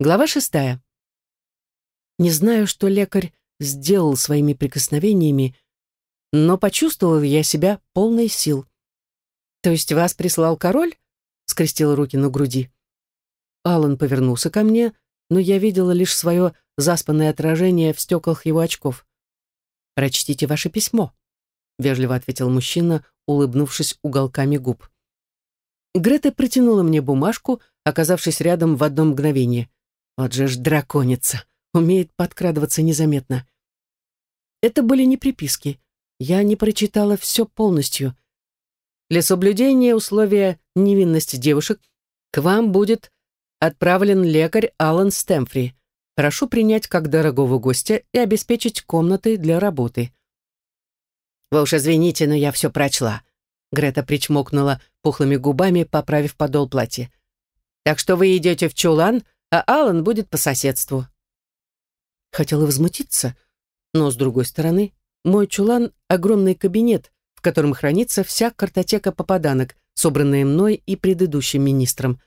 Глава шестая. Не знаю, что лекарь сделал своими прикосновениями, но почувствовал я себя полной сил. «То есть вас прислал король?» — скрестил руки на груди. Алан повернулся ко мне, но я видела лишь свое заспанное отражение в стеклах его очков. «Прочтите ваше письмо», — вежливо ответил мужчина, улыбнувшись уголками губ. Грета протянула мне бумажку, оказавшись рядом в одно мгновение. Вот же ж драконица, умеет подкрадываться незаметно. Это были не приписки. Я не прочитала все полностью. Для соблюдения условия невинности девушек к вам будет отправлен лекарь Алан Стэмфри. Прошу принять как дорогого гостя и обеспечить комнаты для работы. Вы уж извините, но я все прочла. Грета причмокнула пухлыми губами, поправив подол платья. Так что вы идете в чулан, а Алан будет по соседству. Хотела возмутиться, но, с другой стороны, мой чулан — огромный кабинет, в котором хранится вся картотека попаданок, собранная мной и предыдущим министром,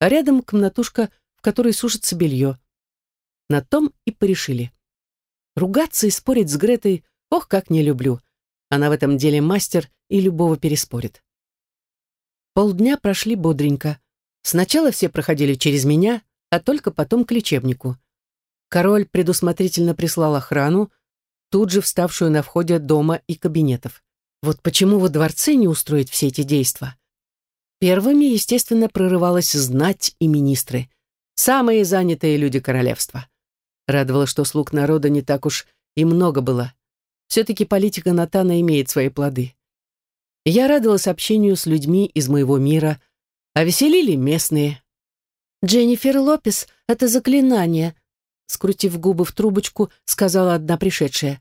а рядом комнатушка, в которой сушится белье. На том и порешили. Ругаться и спорить с Гретой, ох, как не люблю. Она в этом деле мастер и любого переспорит. Полдня прошли бодренько. Сначала все проходили через меня, а только потом к лечебнику. Король предусмотрительно прислал охрану, тут же вставшую на входе дома и кабинетов. Вот почему во дворце не устроить все эти действия? Первыми, естественно, прорывалась знать и министры. Самые занятые люди королевства. Радовало, что слуг народа не так уж и много было. Все-таки политика Натана имеет свои плоды. Я радовалась общению с людьми из моего мира, а веселили местные. «Дженнифер Лопес — это заклинание», скрутив губы в трубочку, сказала одна пришедшая.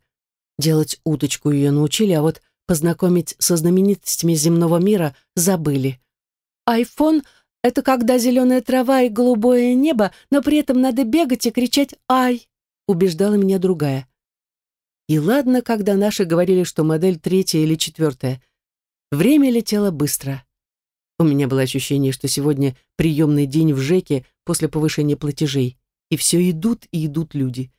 Делать уточку ее научили, а вот познакомить со знаменитостями земного мира забыли. «Айфон — это когда зеленая трава и голубое небо, но при этом надо бегать и кричать «Ай!» — убеждала меня другая. И ладно, когда наши говорили, что модель третья или четвертая. Время летело быстро. У меня было ощущение, что сегодня приемный день в ЖЭКе после повышения платежей и все идут и идут люди.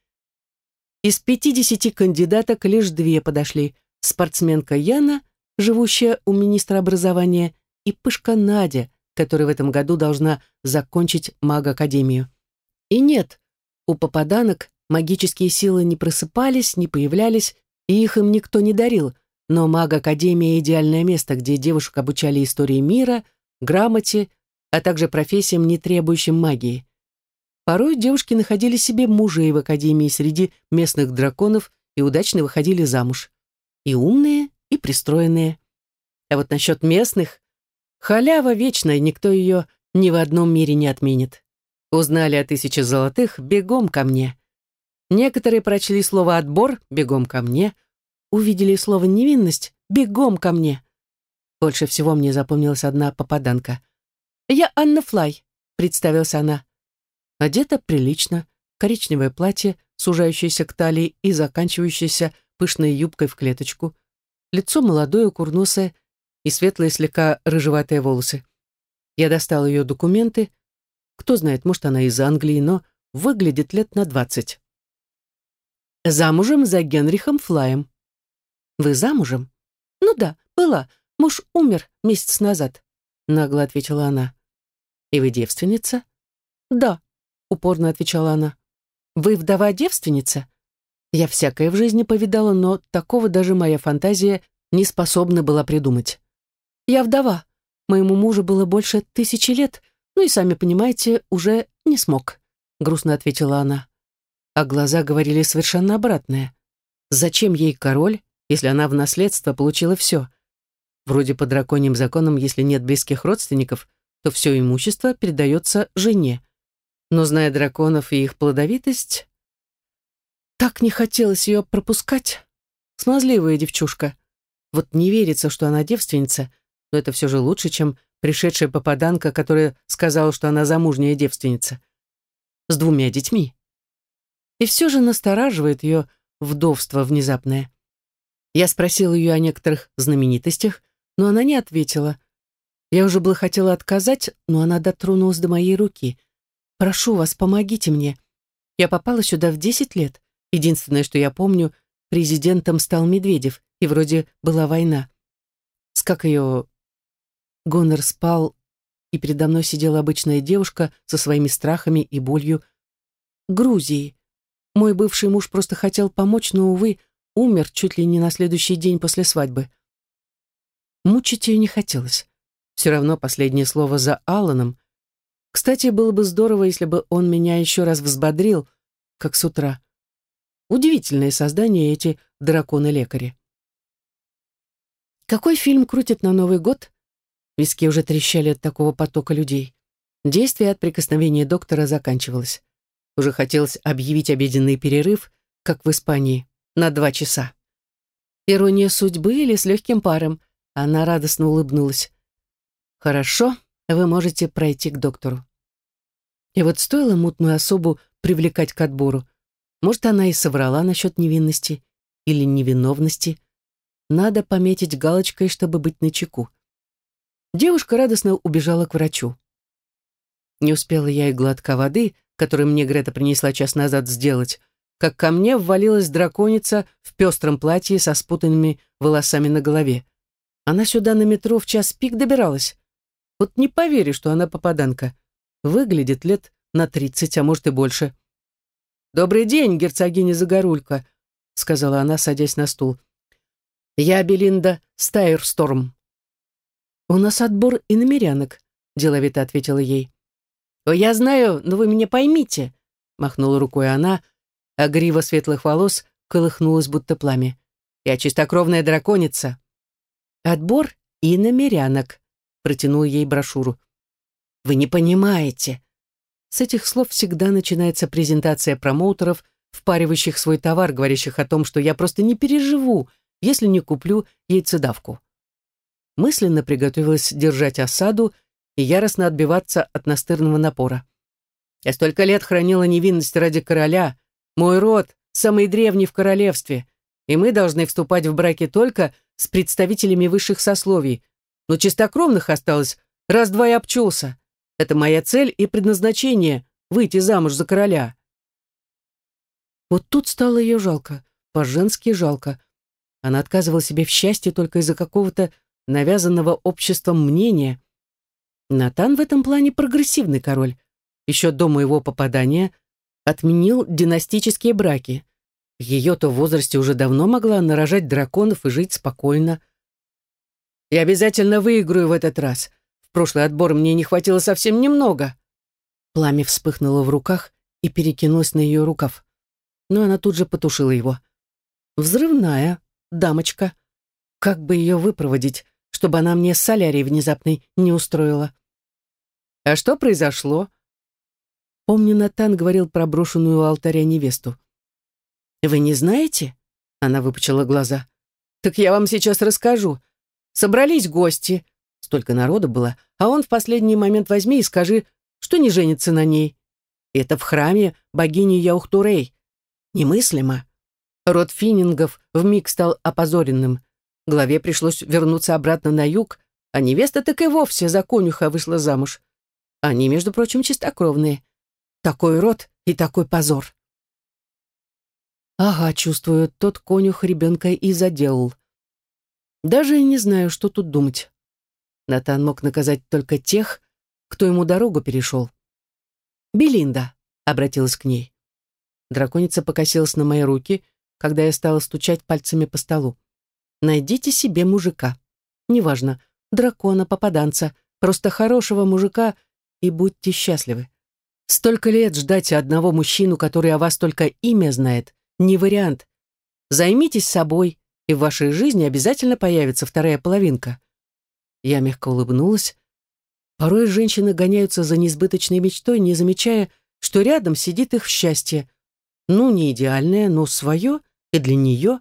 Из 50 кандидаток лишь две подошли. Спортсменка Яна, живущая у министра образования, и Пышка Надя, которая в этом году должна закончить маг-академию. И нет, у попаданок магические силы не просыпались, не появлялись, и их им никто не дарил, но маг-академия — идеальное место, где девушек обучали истории мира, грамоте, а также профессиям, не требующим магии. Порой девушки находили себе мужей в академии среди местных драконов и удачно выходили замуж. И умные, и пристроенные. А вот насчет местных, халява вечная, никто ее ни в одном мире не отменит. Узнали о тысяче золотых, бегом ко мне. Некоторые прочли слово «отбор», бегом ко мне. Увидели слово «невинность», бегом ко мне. Больше всего мне запомнилась одна попаданка. «Я Анна Флай», — представилась она. Одета прилично, коричневое платье, сужающееся к талии и заканчивающееся пышной юбкой в клеточку, лицо молодое, курносое и светлые слегка рыжеватые волосы. Я достал ее документы. Кто знает, может, она из Англии, но выглядит лет на двадцать. Замужем за Генрихом Флаем. Вы замужем? Ну да, была. Муж умер месяц назад, нагло ответила она. И вы девственница? Да, упорно отвечала она. «Вы вдова-девственница?» Я всякое в жизни повидала, но такого даже моя фантазия не способна была придумать. «Я вдова. Моему мужу было больше тысячи лет, ну и, сами понимаете, уже не смог», — грустно ответила она. А глаза говорили совершенно обратное. Зачем ей король, если она в наследство получила все? Вроде по драконьим законам, если нет близких родственников, то все имущество передается жене но, зная драконов и их плодовитость, так не хотелось ее пропускать. Смазливая девчушка. Вот не верится, что она девственница, но это все же лучше, чем пришедшая попаданка, которая сказала, что она замужняя девственница. С двумя детьми. И все же настораживает ее вдовство внезапное. Я спросил ее о некоторых знаменитостях, но она не ответила. Я уже было хотела отказать, но она дотронулась до моей руки — Прошу вас, помогите мне. Я попала сюда в десять лет. Единственное, что я помню, президентом стал Медведев, и вроде была война. С как ее... Гонор спал, и передо мной сидела обычная девушка со своими страхами и болью. Грузии. Мой бывший муж просто хотел помочь, но, увы, умер чуть ли не на следующий день после свадьбы. Мучить ее не хотелось. Все равно последнее слово за Алланом. Кстати, было бы здорово, если бы он меня еще раз взбодрил, как с утра. Удивительное создание эти драконы-лекари. Какой фильм крутит на Новый год? Виски уже трещали от такого потока людей. Действие от прикосновения доктора заканчивалось. Уже хотелось объявить обеденный перерыв, как в Испании, на два часа. Ирония судьбы или с легким паром? Она радостно улыбнулась. «Хорошо, вы можете пройти к доктору». И вот стоило мутную особу привлекать к отбору. Может, она и соврала насчет невинности или невиновности. Надо пометить галочкой, чтобы быть начеку. Девушка радостно убежала к врачу. Не успела я и глотка воды, которую мне Грета принесла час назад сделать, как ко мне ввалилась драконица в пестром платье со спутанными волосами на голове. Она сюда на метро в час пик добиралась. Вот не поверю, что она попаданка. Выглядит лет на тридцать, а может и больше. «Добрый день, герцогиня Загорулька», — сказала она, садясь на стул. «Я Белинда Стайерсторм». «У нас отбор иномерянок», — деловито ответила ей. «О, я знаю, но вы меня поймите», — махнула рукой она, а грива светлых волос колыхнулась, будто пламя. «Я чистокровная драконица». «Отбор иномерянок», — протянул ей брошюру. «Вы не понимаете». С этих слов всегда начинается презентация промоутеров, впаривающих свой товар, говорящих о том, что я просто не переживу, если не куплю яйцедавку. Мысленно приготовилась держать осаду и яростно отбиваться от настырного напора. Я столько лет хранила невинность ради короля. Мой род самый древний в королевстве, и мы должны вступать в браки только с представителями высших сословий, но чистокровных осталось раз-два и обчелся. Это моя цель и предназначение — выйти замуж за короля. Вот тут стало ее жалко, по-женски жалко. Она отказывала себе в счастье только из-за какого-то навязанного обществом мнения. Натан в этом плане прогрессивный король. Еще до моего попадания отменил династические браки. Ее-то в возрасте уже давно могла нарожать драконов и жить спокойно. Я обязательно выиграю в этот раз. В прошлый отбор мне не хватило совсем немного. Пламя вспыхнуло в руках и перекинулось на ее рукав. Но она тут же потушила его. Взрывная, дамочка. Как бы ее выпроводить, чтобы она мне солярий внезапной не устроила? А что произошло? Помню, Натан говорил про брошенную у алтаря невесту. «Вы не знаете?» Она выпучила глаза. «Так я вам сейчас расскажу. Собрались гости, столько народа было, а он в последний момент возьми и скажи, что не женится на ней. Это в храме богини Яухтурей. Немыслимо. Род финнингов вмиг стал опозоренным. Главе пришлось вернуться обратно на юг, а невеста так и вовсе за конюха вышла замуж. Они, между прочим, чистокровные. Такой род и такой позор. Ага, чувствую, тот конюх ребенка и заделал. Даже не знаю, что тут думать. Натан мог наказать только тех, кто ему дорогу перешел. «Белинда», — обратилась к ней. Драконица покосилась на мои руки, когда я стала стучать пальцами по столу. «Найдите себе мужика. Неважно, дракона, попаданца, просто хорошего мужика и будьте счастливы. Столько лет ждать одного мужчину, который о вас только имя знает, не вариант. Займитесь собой, и в вашей жизни обязательно появится вторая половинка. Я мягко улыбнулась. Порой женщины гоняются за несбыточной мечтой, не замечая, что рядом сидит их счастье. Ну, не идеальное, но свое и для нее.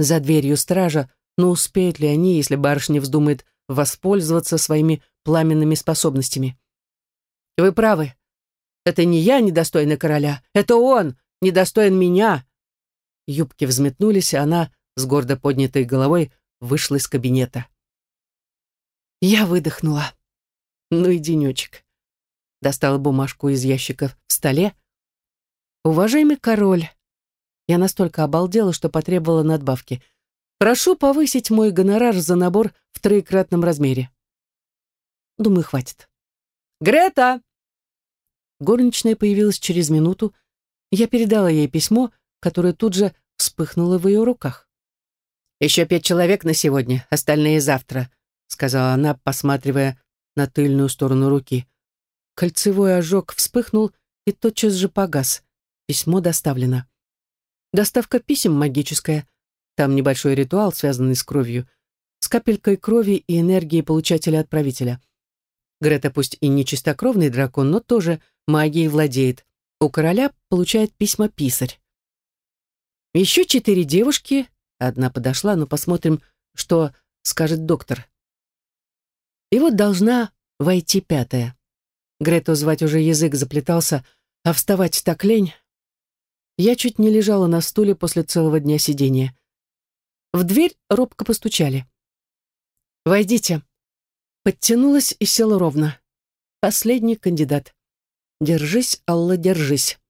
За дверью стража, но успеют ли они, если барышня вздумает воспользоваться своими пламенными способностями? Вы правы. Это не я недостойна короля, это он недостоин меня. Юбки взметнулись, и она с гордо поднятой головой вышла из кабинета. Я выдохнула. Ну и денечек. достала бумажку из ящика в столе. «Уважаемый король», я настолько обалдела, что потребовала надбавки. «Прошу повысить мой гонорар за набор в троекратном размере». Думаю, хватит. «Грета!» Горничная появилась через минуту. Я передала ей письмо, которое тут же вспыхнуло в ее руках. «Еще пять человек на сегодня, остальные завтра», сказала она, посматривая на тыльную сторону руки. Кольцевой ожог вспыхнул и тотчас же погас. Письмо доставлено. Доставка писем магическая. Там небольшой ритуал, связанный с кровью, с капелькой крови и энергии получателя-отправителя. Грета пусть и не чистокровный дракон, но тоже магией владеет. У короля получает письма писарь. Еще четыре девушки, одна подошла, но посмотрим, что скажет доктор. И вот должна войти пятая. Грету звать уже язык заплетался, а вставать так лень. Я чуть не лежала на стуле после целого дня сидения. В дверь робко постучали. «Войдите». Подтянулась и села ровно. Последний кандидат. «Держись, Алла, держись».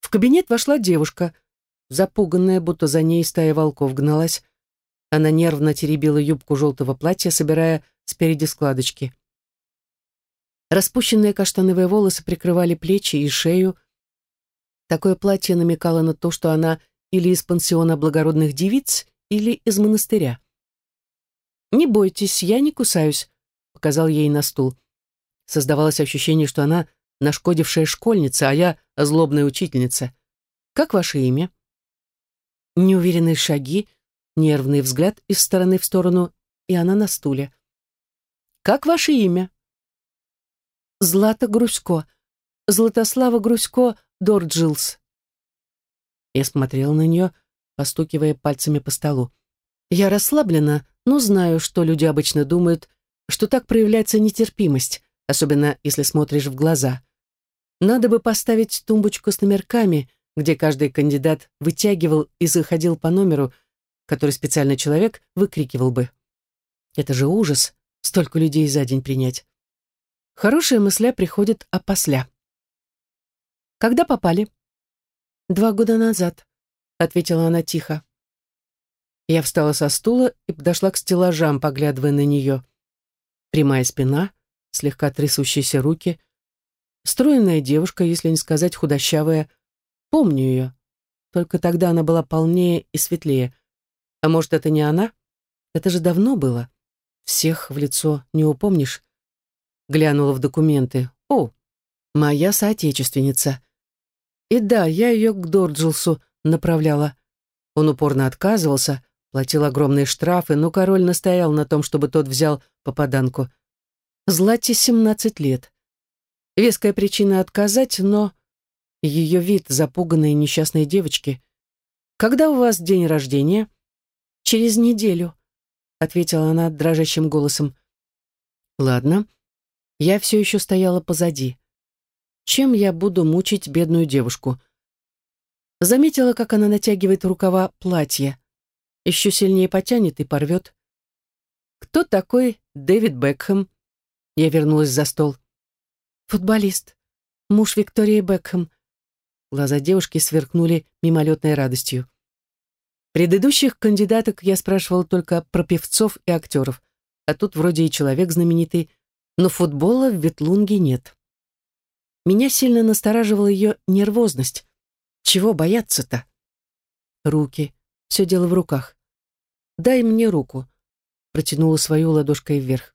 В кабинет вошла девушка, запуганная, будто за ней стая волков гналась. Она нервно теребила юбку желтого платья, собирая спереди складочки. Распущенные каштановые волосы прикрывали плечи и шею. Такое платье намекало на то, что она или из пансиона благородных девиц, или из монастыря. «Не бойтесь, я не кусаюсь», — показал ей на стул. Создавалось ощущение, что она нашкодившая школьница, а я злобная учительница. «Как ваше имя?» Неуверенные шаги, нервный взгляд из стороны в сторону, и она на стуле. «Как ваше имя?» «Злата Грусько. Златослава Грусько Дорджилс». Я смотрела на нее, постукивая пальцами по столу. Я расслаблена, но знаю, что люди обычно думают, что так проявляется нетерпимость, особенно если смотришь в глаза. Надо бы поставить тумбочку с номерками, где каждый кандидат вытягивал и заходил по номеру, который специальный человек выкрикивал бы. Это же ужас, столько людей за день принять. Хорошая мысля приходит опосля. Когда попали? Два года назад, ответила она тихо. Я встала со стула и подошла к стеллажам, поглядывая на нее. Прямая спина, слегка трясущиеся руки, стройная девушка, если не сказать худощавая, Помню ее. Только тогда она была полнее и светлее. А может, это не она? Это же давно было. Всех в лицо не упомнишь. Глянула в документы. О, моя соотечественница. И да, я ее к Дорджилсу направляла. Он упорно отказывался, платил огромные штрафы, но король настоял на том, чтобы тот взял попаданку. Злате 17 лет. Веская причина отказать, но ее вид запуганной несчастной девочки. «Когда у вас день рождения?» «Через неделю», — ответила она дрожащим голосом. «Ладно, я все еще стояла позади. Чем я буду мучить бедную девушку?» Заметила, как она натягивает рукава платья. Еще сильнее потянет и порвет. «Кто такой Дэвид Бекхэм?» Я вернулась за стол. «Футболист. Муж Виктории Бекхэм. Глаза девушки сверкнули мимолетной радостью. Предыдущих кандидаток я спрашивал только про певцов и актеров, а тут вроде и человек знаменитый, но футбола в Ветлунге нет. Меня сильно настораживала ее нервозность. Чего бояться-то? Руки. Все дело в руках. «Дай мне руку», — протянула свою ладошкой вверх.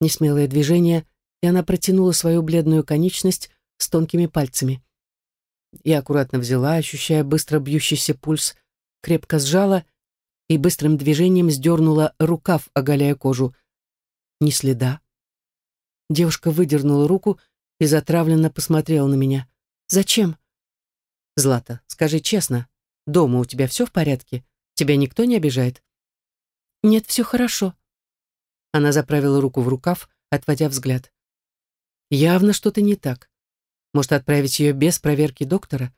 Несмелое движение, и она протянула свою бледную конечность с тонкими пальцами. Я аккуратно взяла, ощущая быстро бьющийся пульс, крепко сжала и быстрым движением сдернула рукав, оголяя кожу. Ни следа. Девушка выдернула руку и затравленно посмотрела на меня. «Зачем?» «Злата, скажи честно, дома у тебя все в порядке? Тебя никто не обижает?» «Нет, все хорошо». Она заправила руку в рукав, отводя взгляд. «Явно что-то не так. Может, отправить ее без проверки доктора?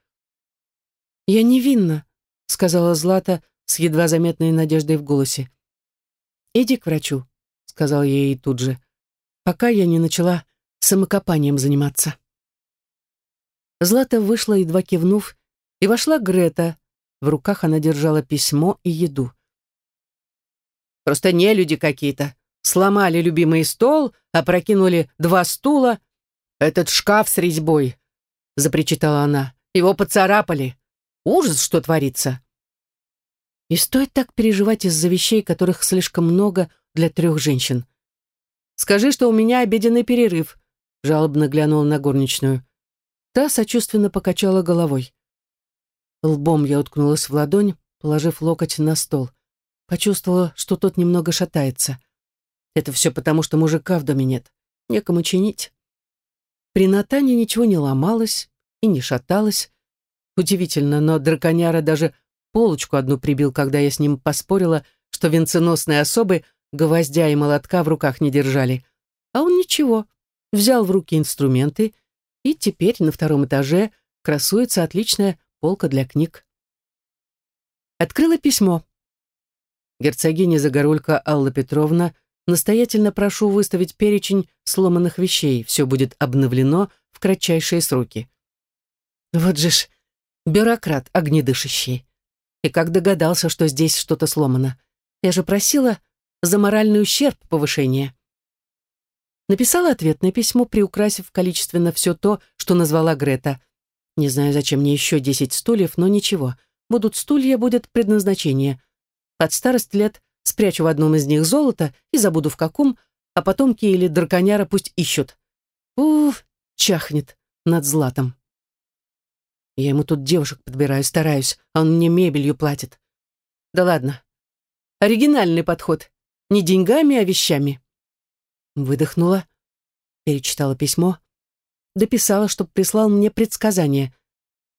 «Я невинна», — сказала Злата с едва заметной надеждой в голосе. «Иди к врачу», — сказал ей тут же, «пока я не начала самокопанием заниматься. Злата вышла, едва кивнув, и вошла Грета. В руках она держала письмо и еду. «Просто не люди какие-то. Сломали любимый стол, опрокинули два стула. Этот шкаф с резьбой», — запричитала она. «Его поцарапали. Ужас, что творится». И стоит так переживать из-за вещей, которых слишком много для трех женщин. «Скажи, что у меня обеденный перерыв», — жалобно глянула на горничную. Та сочувственно покачала головой. Лбом я уткнулась в ладонь, положив локоть на стол. Почувствовала, что тот немного шатается. Это все потому, что мужика в доме нет. Некому чинить. При Натане ничего не ломалось и не шаталось. Удивительно, но драконяра даже полочку одну прибил, когда я с ним поспорила, что венценосные особы гвоздя и молотка в руках не держали. А он ничего, взял в руки инструменты, и теперь на втором этаже красуется отличная полка для книг. Открыла письмо. Герцогиня Загорулька Алла Петровна, настоятельно прошу выставить перечень сломанных вещей. Все будет обновлено в кратчайшие сроки. Вот же ж, бюрократ огнедышащий. И как догадался, что здесь что-то сломано. Я же просила за моральный ущерб повышения. Написала ответное письмо, приукрасив количественно все то, что назвала Грета. Не знаю, зачем мне еще десять стульев, но ничего. Будут стулья, будет предназначение. Под старость лет спрячу в одном из них золото и забуду в каком, а потомки или драконяра пусть ищут. Уф, чахнет над златом. Я ему тут девушек подбираю, стараюсь, а он мне мебелью платит. Да ладно. Оригинальный подход. Не деньгами, а вещами. Выдохнула, перечитала письмо, дописала, чтобы прислал мне предсказание.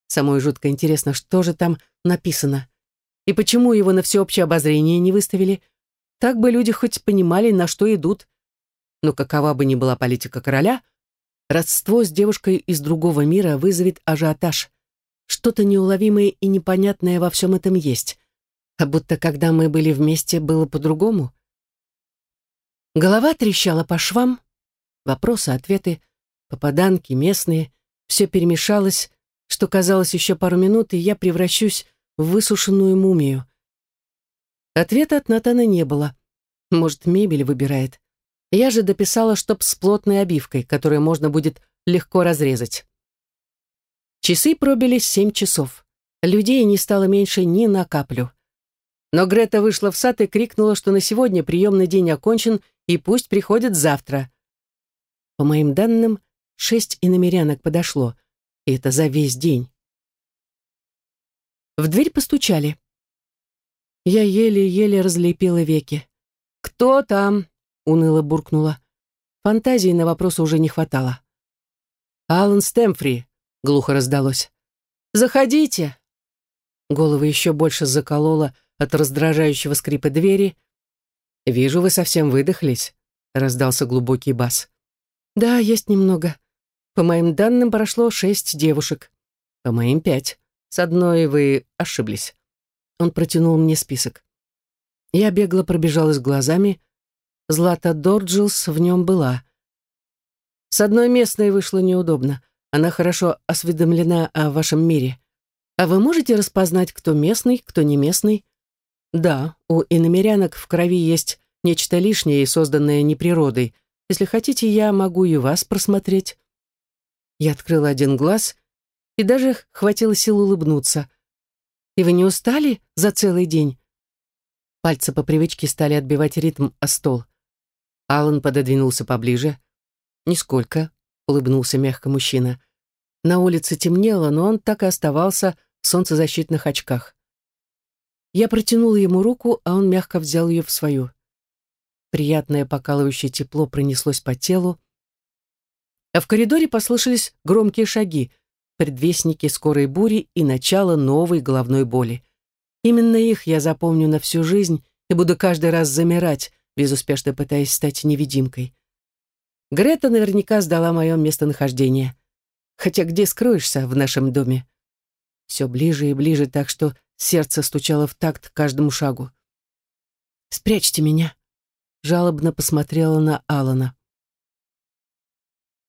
Самой жутко интересно, что же там написано. И почему его на всеобщее обозрение не выставили? Так бы люди хоть понимали, на что идут. Но какова бы ни была политика короля, родство с девушкой из другого мира вызовет ажиотаж. Что-то неуловимое и непонятное во всем этом есть. А будто когда мы были вместе, было по-другому. Голова трещала по швам, вопросы, ответы, попаданки, местные, все перемешалось, что казалось еще пару минут, и я превращусь в высушенную мумию. Ответа от Натана не было. Может, мебель выбирает. Я же дописала, чтоб с плотной обивкой, которую можно будет легко разрезать. Часы пробили семь часов. Людей не стало меньше ни на каплю. Но Грета вышла в сад и крикнула, что на сегодня приемный день окончен, и пусть приходит завтра. По моим данным, шесть иномерянок подошло, и это за весь день. В дверь постучали. Я еле-еле разлепила веки. «Кто там?» — уныло буркнула. Фантазии на вопрос уже не хватало. «Алан Стэмфри», — глухо раздалось. «Заходите!» Голову еще больше заколола от раздражающего скрипа двери. «Вижу, вы совсем выдохлись», — раздался глубокий бас. «Да, есть немного. По моим данным, прошло шесть девушек. По моим пять. С одной вы ошиблись». Он протянул мне список. Я бегло пробежалась глазами. Злата Дорджилс в нем была. С одной местной вышло неудобно. Она хорошо осведомлена о вашем мире. А вы можете распознать, кто местный, кто не местный? Да, у иномерянок в крови есть нечто лишнее созданное не природой, если хотите, я могу и вас просмотреть». Я открыла один глаз и даже хватило сил улыбнуться. «И вы не устали за целый день?» Пальцы по привычке стали отбивать ритм о стол. Алан пододвинулся поближе. «Нисколько», — улыбнулся мягко мужчина. На улице темнело, но он так и оставался в солнцезащитных очках. Я протянула ему руку, а он мягко взял ее в свою. Приятное покалывающее тепло пронеслось по телу. А в коридоре послышались громкие шаги, предвестники скорой бури и начало новой головной боли. Именно их я запомню на всю жизнь и буду каждый раз замирать, безуспешно пытаясь стать невидимкой. Грета наверняка сдала мое местонахождение. Хотя где скроешься в нашем доме? Все ближе и ближе, так что сердце стучало в такт каждому шагу. «Спрячьте меня», жалобно посмотрела на Алана.